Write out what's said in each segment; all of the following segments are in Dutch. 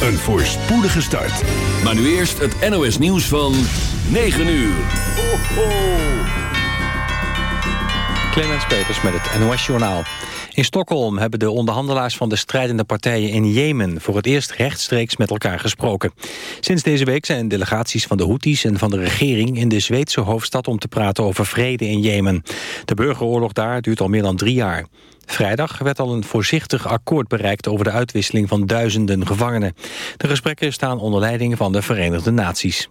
Een voorspoedige start. Maar nu eerst het NOS nieuws van 9 uur. Ho, ho. Clemens Peters met het NOS Journaal. In Stockholm hebben de onderhandelaars van de strijdende partijen in Jemen... voor het eerst rechtstreeks met elkaar gesproken. Sinds deze week zijn delegaties van de Houthis en van de regering... in de Zweedse hoofdstad om te praten over vrede in Jemen. De burgeroorlog daar duurt al meer dan drie jaar. Vrijdag werd al een voorzichtig akkoord bereikt over de uitwisseling van duizenden gevangenen. De gesprekken staan onder leiding van de Verenigde Naties.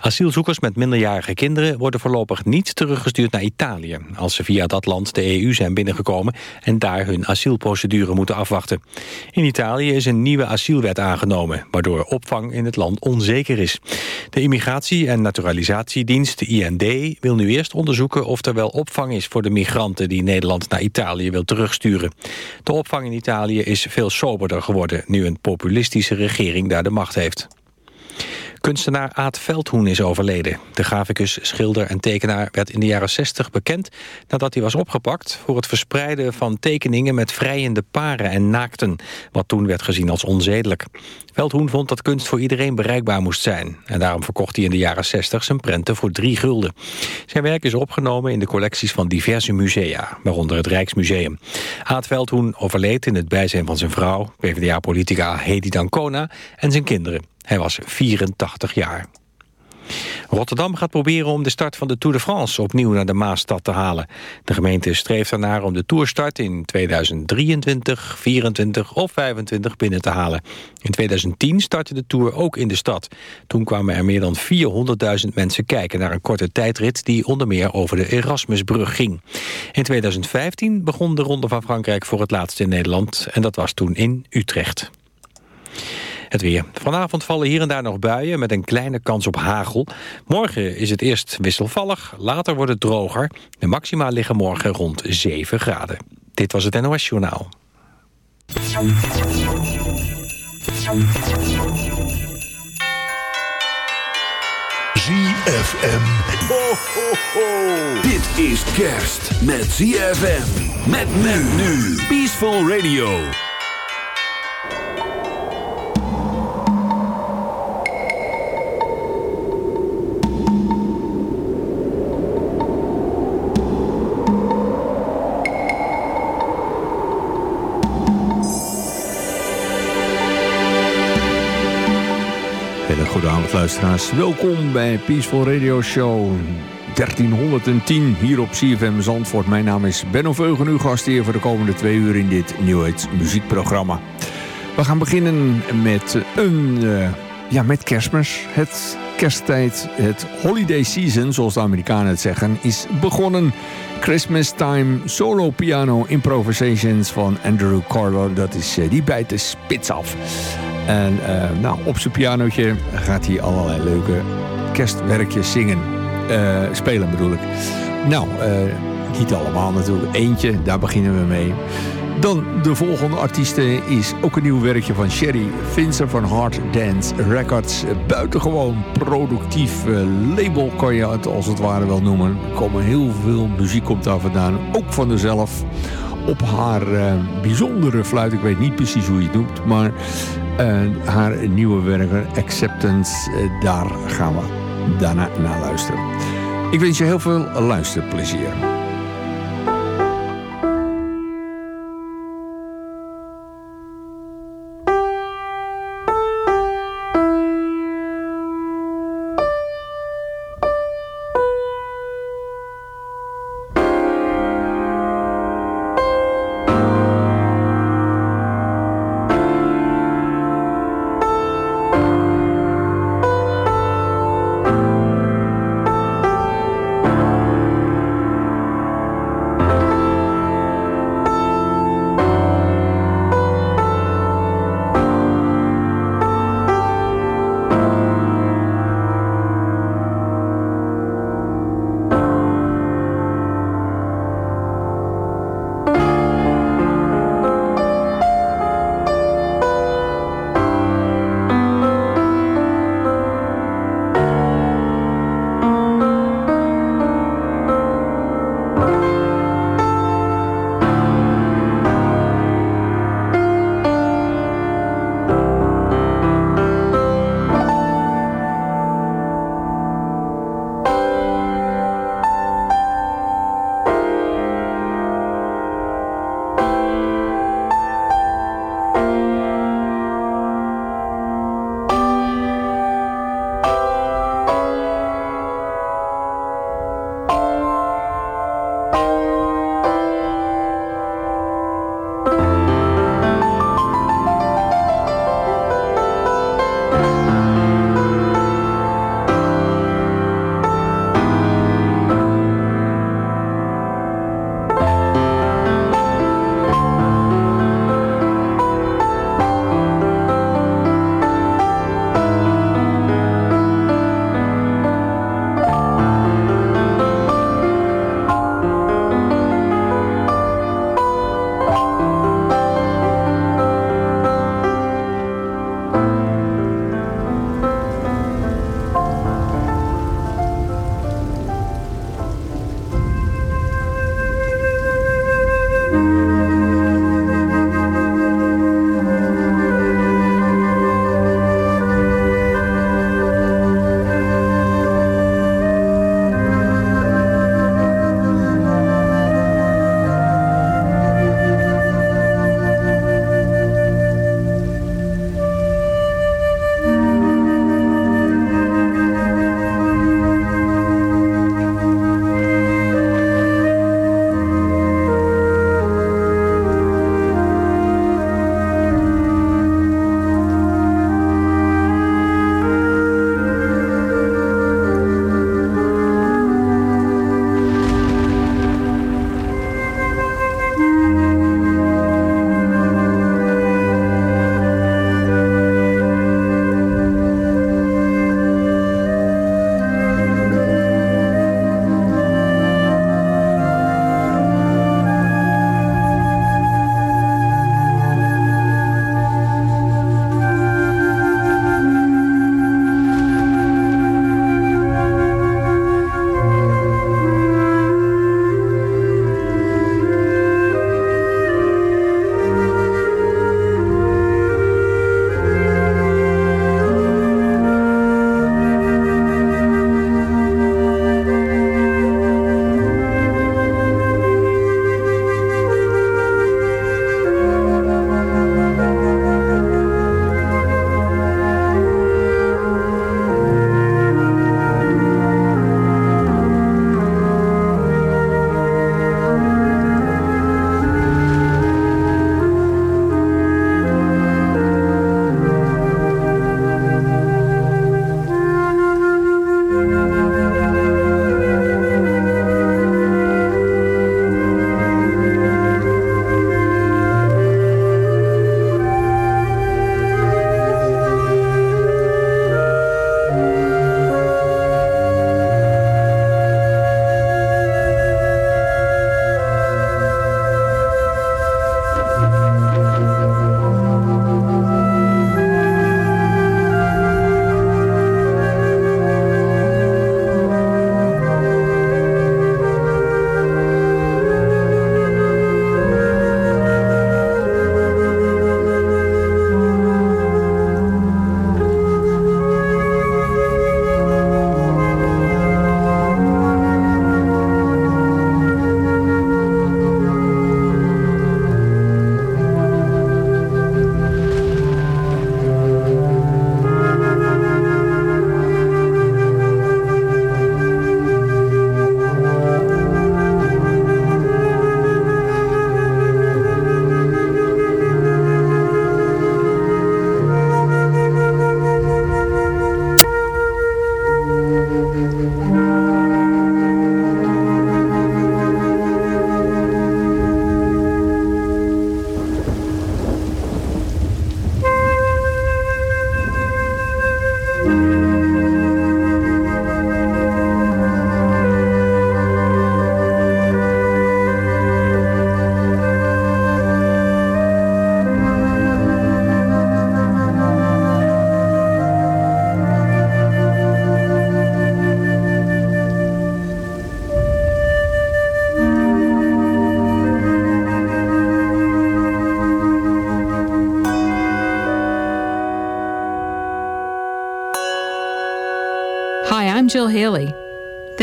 Asielzoekers met minderjarige kinderen worden voorlopig niet teruggestuurd naar Italië... als ze via dat land de EU zijn binnengekomen en daar hun asielprocedure moeten afwachten. In Italië is een nieuwe asielwet aangenomen, waardoor opvang in het land onzeker is. De Immigratie- en Naturalisatiedienst, IND, wil nu eerst onderzoeken of er wel opvang is voor de migranten die Nederland naar Italië wil terugsturen. De opvang in Italië is veel soberder geworden nu een populistische regering daar de macht heeft. Kunstenaar Aad Veldhoen is overleden. De graficus, schilder en tekenaar werd in de jaren 60 bekend... nadat hij was opgepakt voor het verspreiden van tekeningen... met vrijende paren en naakten, wat toen werd gezien als onzedelijk. Veldhoen vond dat kunst voor iedereen bereikbaar moest zijn... en daarom verkocht hij in de jaren 60 zijn prenten voor drie gulden. Zijn werk is opgenomen in de collecties van diverse musea... waaronder het Rijksmuseum. Aad Veldhoen overleed in het bijzijn van zijn vrouw... PvdA-politica Hedy Dancona en zijn kinderen. Hij was 84 jaar. Rotterdam gaat proberen om de start van de Tour de France opnieuw naar de Maasstad te halen. De gemeente streeft ernaar om de Tourstart in 2023, 24 of 25 binnen te halen. In 2010 startte de Tour ook in de stad. Toen kwamen er meer dan 400.000 mensen kijken naar een korte tijdrit die onder meer over de Erasmusbrug ging. In 2015 begon de Ronde van Frankrijk voor het laatst in Nederland en dat was toen in Utrecht. Het weer. Vanavond vallen hier en daar nog buien met een kleine kans op hagel. Morgen is het eerst wisselvallig, later wordt het droger. De maxima liggen morgen rond 7 graden. Dit was het NOS Journaal. ZFM. Ho, ho. Dit is kerst met ZFM. Met men nu. Peaceful Radio. Luisteraars. Welkom bij Peaceful Radio Show 1310 hier op CFM Zandvoort. Mijn naam is Benno Veugen, uw gast hier voor de komende twee uur in dit Nieuwheids muziekprogramma. We gaan beginnen met een, uh, ja, met kerstmis. Het kersttijd, het holiday season, zoals de Amerikanen het zeggen, is begonnen. Christmas Time Solo Piano Improvisations van Andrew Carlo. Dat is, uh, die bijt de spits af. En uh, nou, op zijn pianootje gaat hij allerlei leuke kerstwerkjes zingen. Uh, spelen bedoel ik. Nou, uh, niet allemaal natuurlijk. Eentje, daar beginnen we mee. Dan de volgende artieste is ook een nieuw werkje van Sherry Finzer van Hard Dance Records. Buitengewoon productief label kan je het als het ware wel noemen. Er komen heel veel muziek komt daar vandaan. Ook van haarzelf op haar uh, bijzondere fluit. Ik weet niet precies hoe je het noemt, maar uh, haar nieuwe werken Acceptance, uh, daar gaan we daarna naar luisteren. Ik wens je heel veel luisterplezier.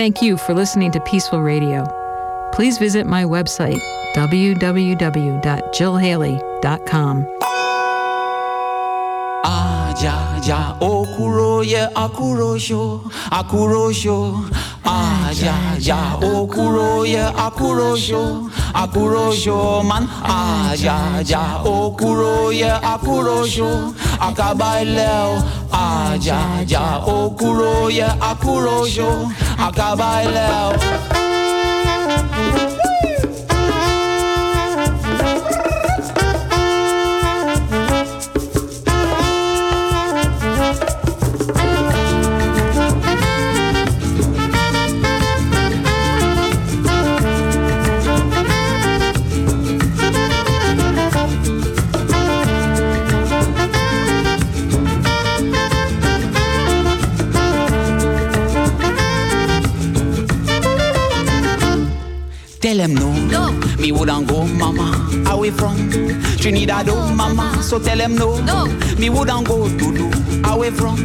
Thank you for listening to Peaceful Radio. Please visit my website, www.jillhaley.com. Akurosho akurosho akurosho akurosho man akurosho akabaileo akurosho acaba el leo. So tell them no, No. me wouldn't go to do away from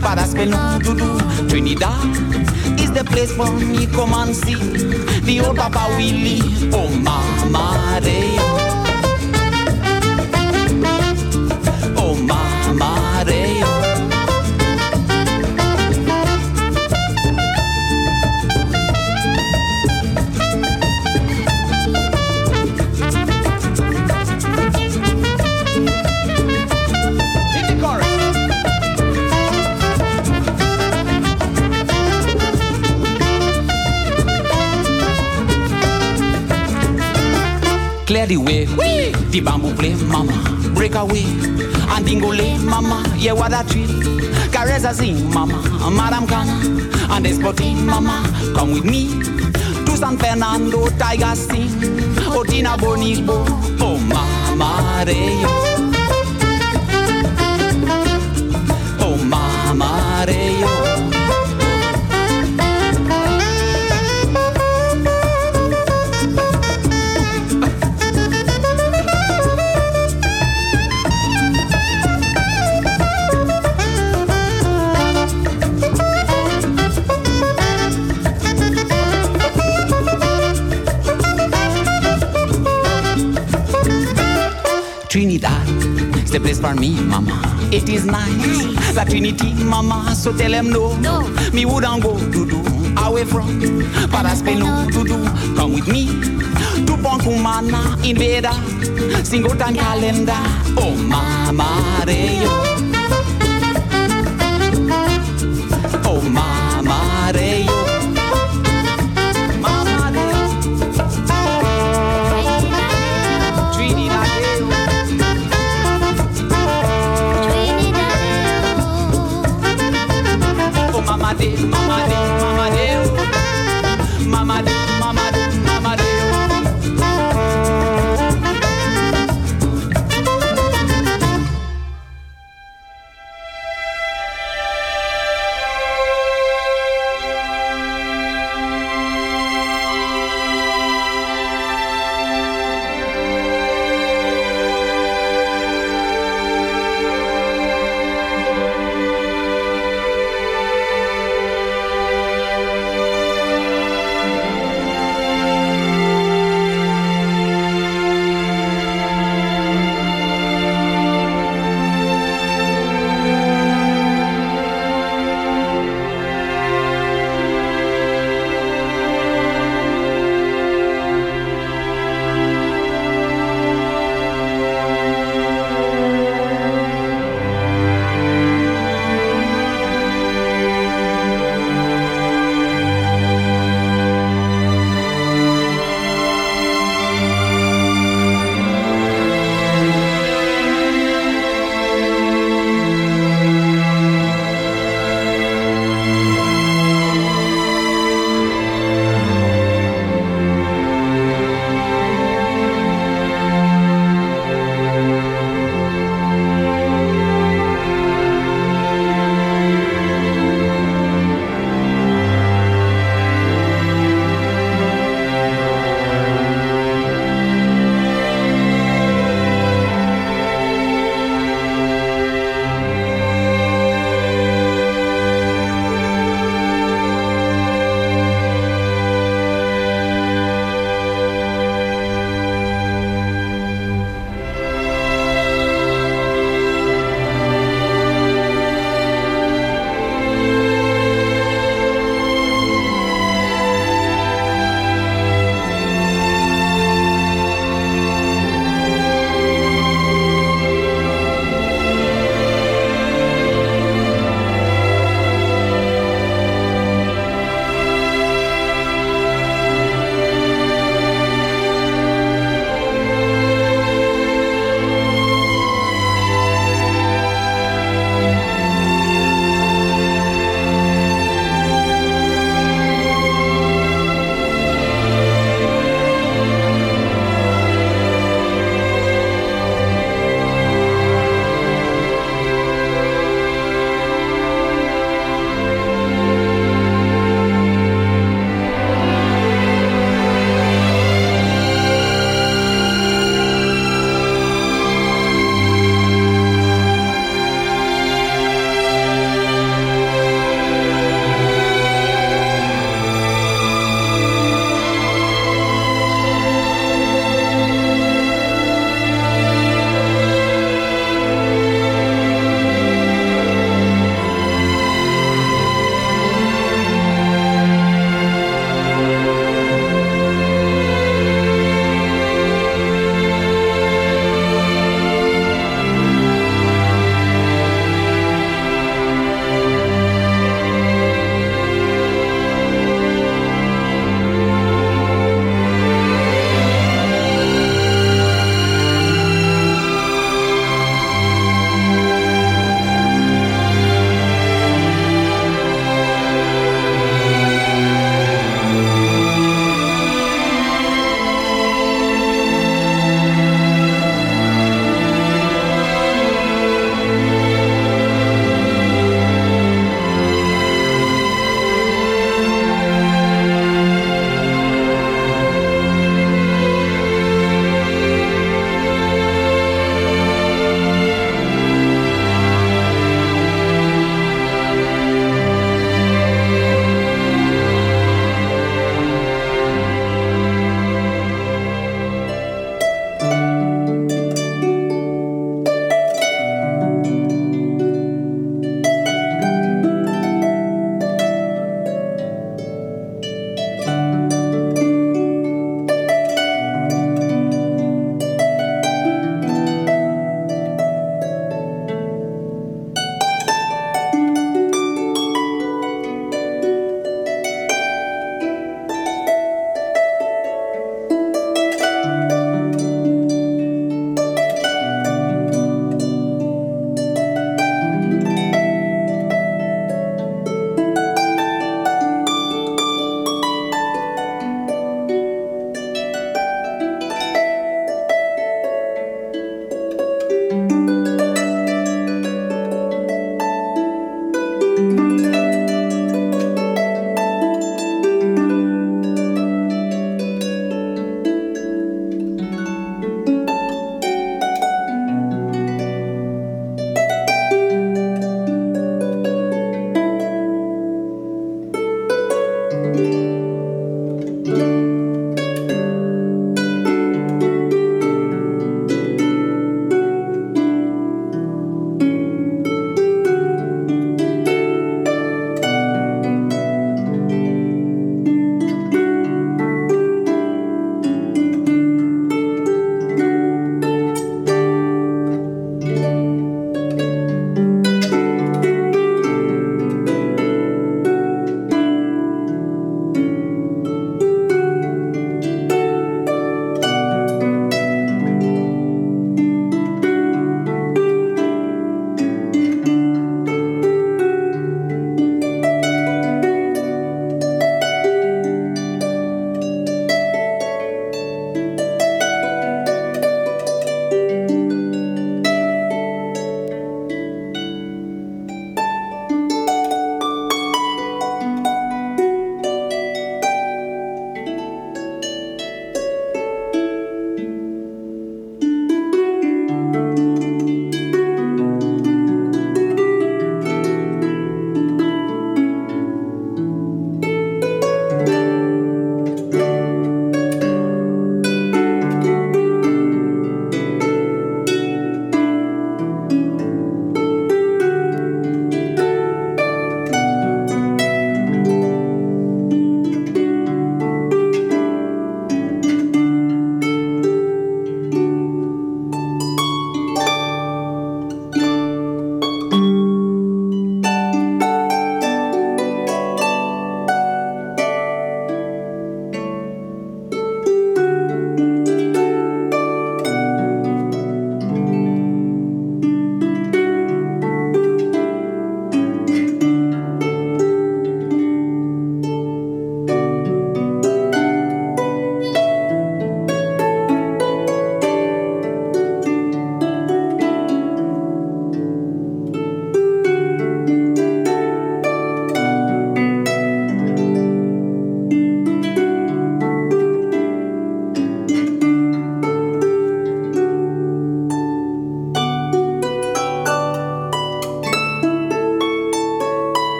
Paraspel, no, to do Trinidad is the place for me. Come and see the old Papa Willie, oh, mama, they, Clear the way, the bamboo play, mama. Break away, and dingole, mama. Yeah, what a treat. Caressa sing, mama. Madam Kana, and Despoti, mama. Come with me to San Fernando, Tiger sing. Otina Bonibo, oh mama, oh the place for me, mama. It is nice, La Trinity, mama. So tell them no, No. Me wouldn't go to do away from Paraspeno to do. Come with me to Ponkumana in Veda, single time calendar. Oh, mama, they,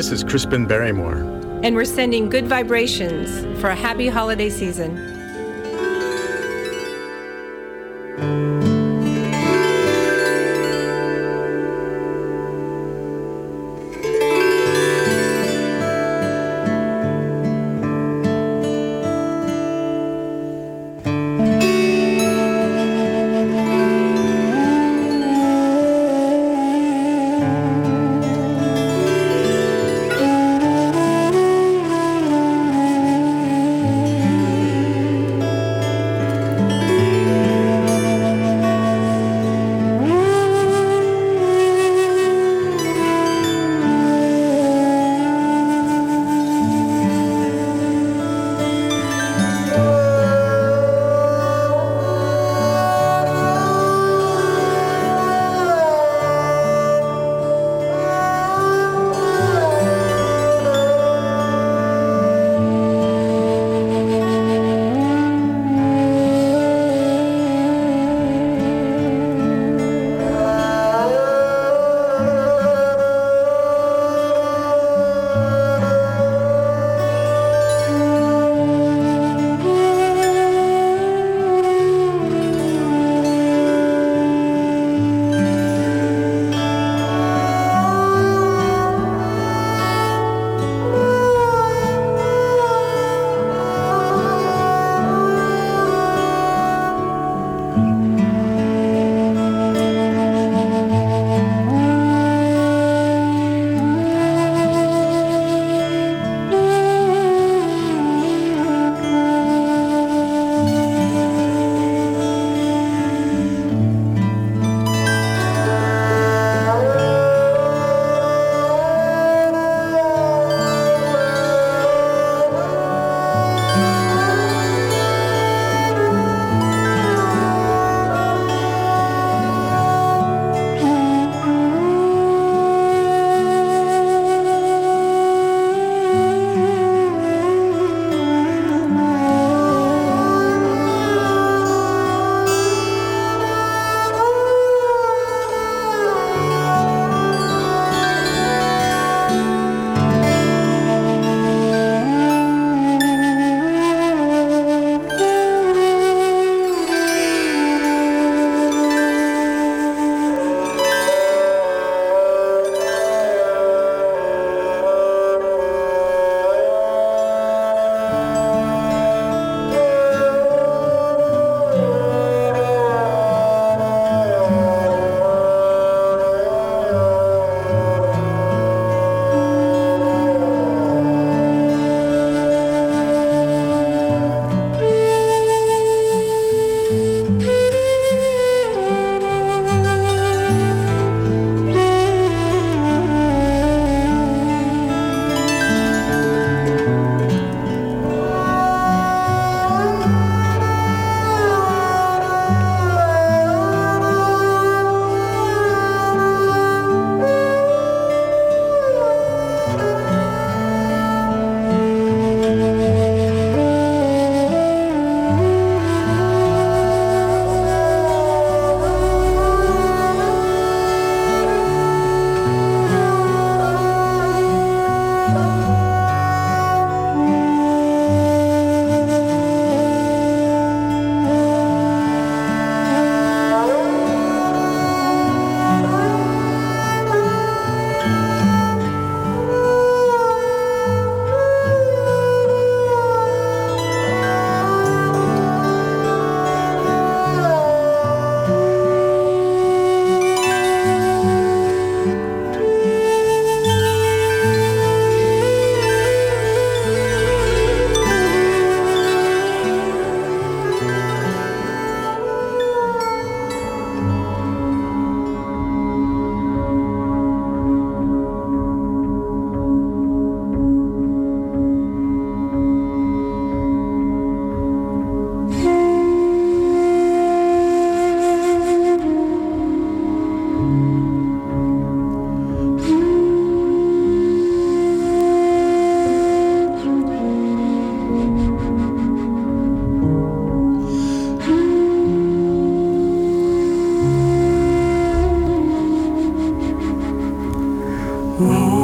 This is Crispin Barrymore. And we're sending good vibrations for a happy holiday season. Ooh.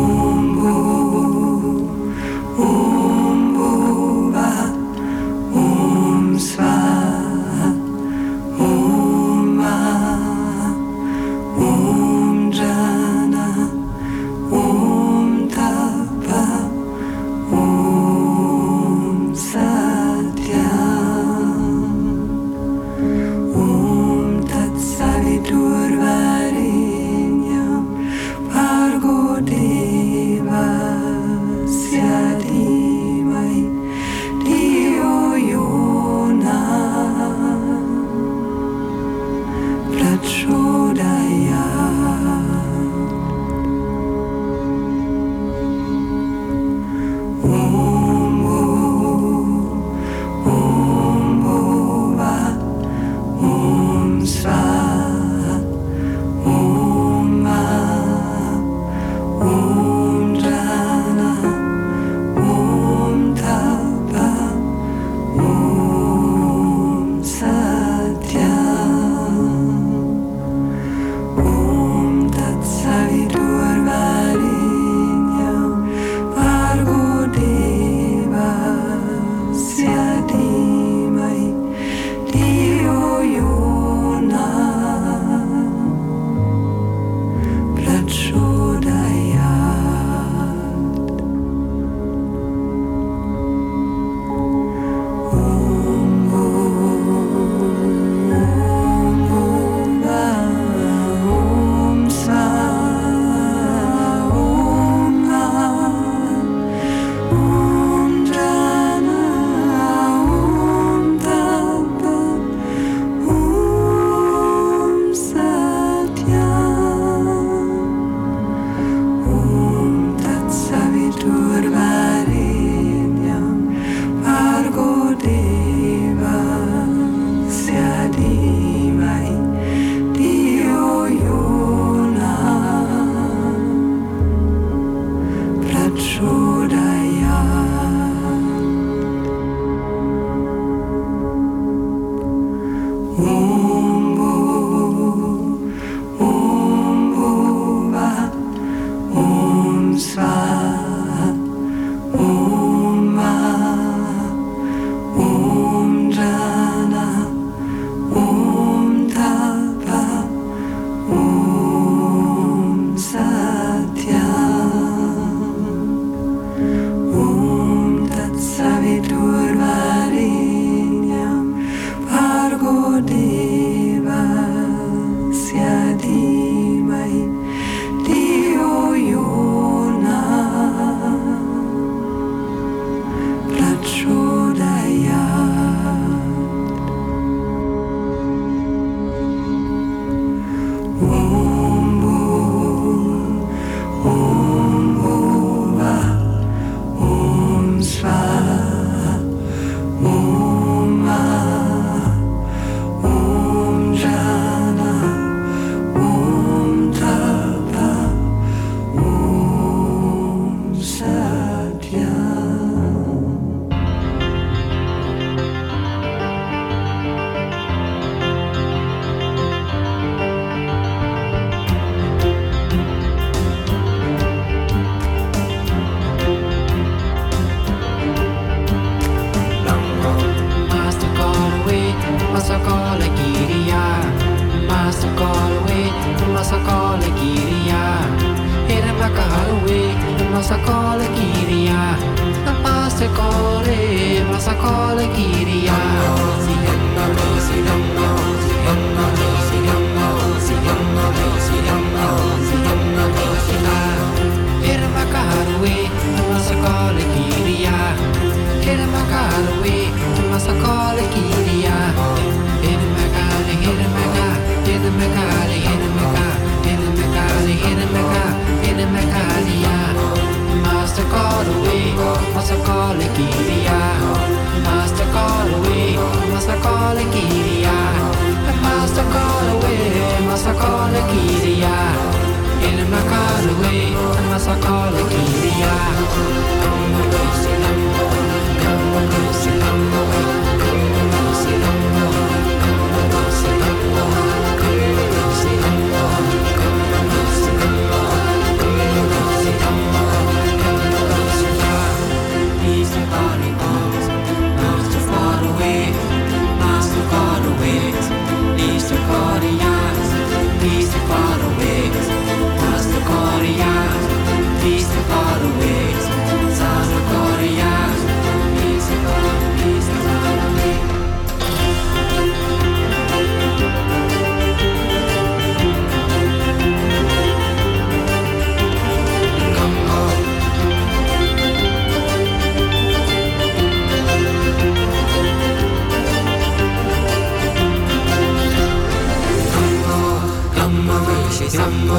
Shri Sambo,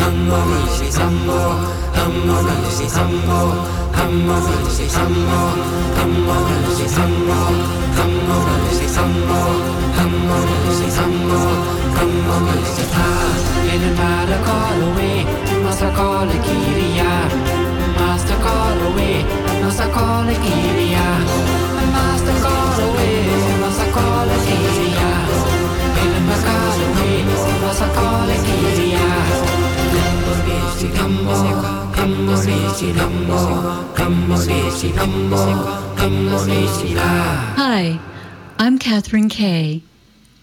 Hamma Shri Sambo, Hamma Shri Sambo, Hamma Shri Sambo, Hamma Shri Sambo, Hamma Shri Sambo, Hamma Shri Sambo, Hamma Shri Sambo. In a matter call away, must I call a Kiriya? Must I call away, must I call a Kiriya? Must I call Hi, I'm Catherine Kay.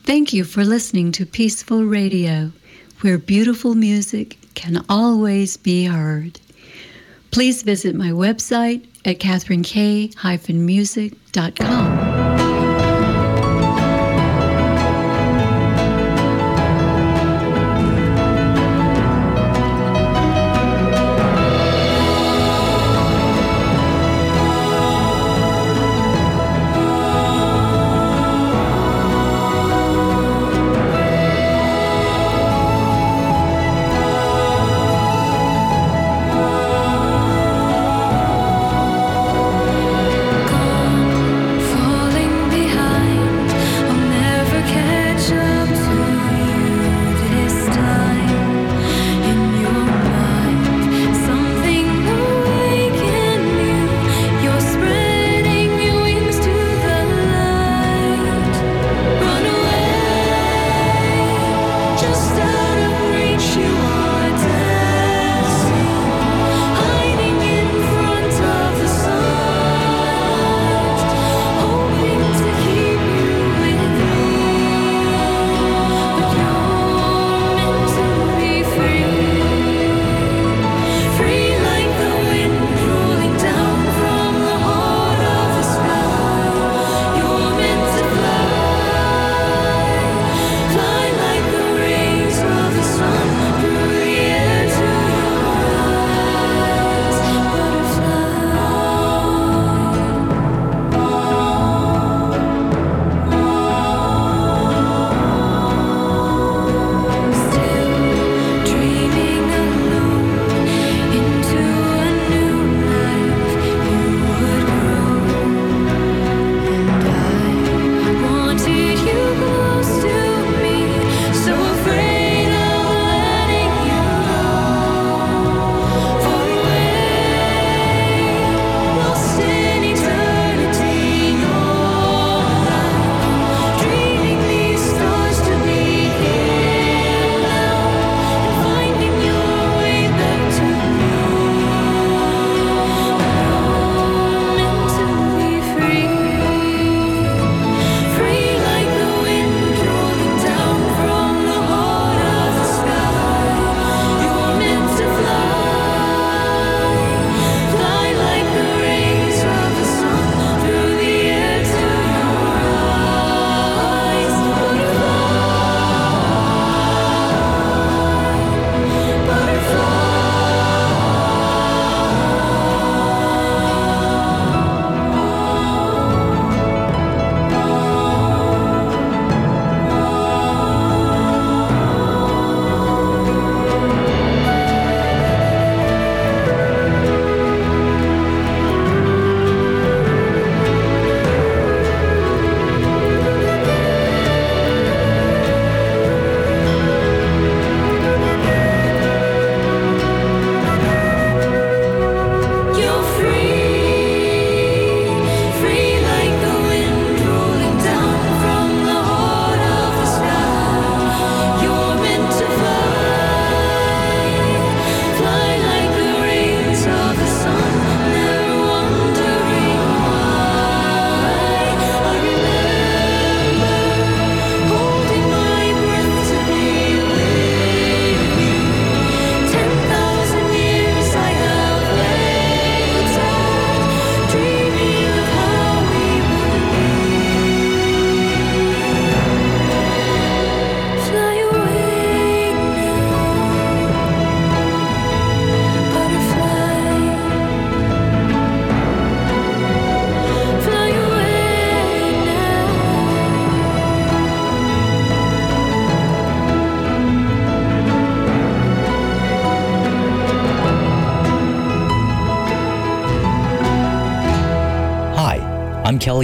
Thank you for listening to Peaceful Radio, where beautiful music can always be heard. Please visit my website at catherinekay-music.com.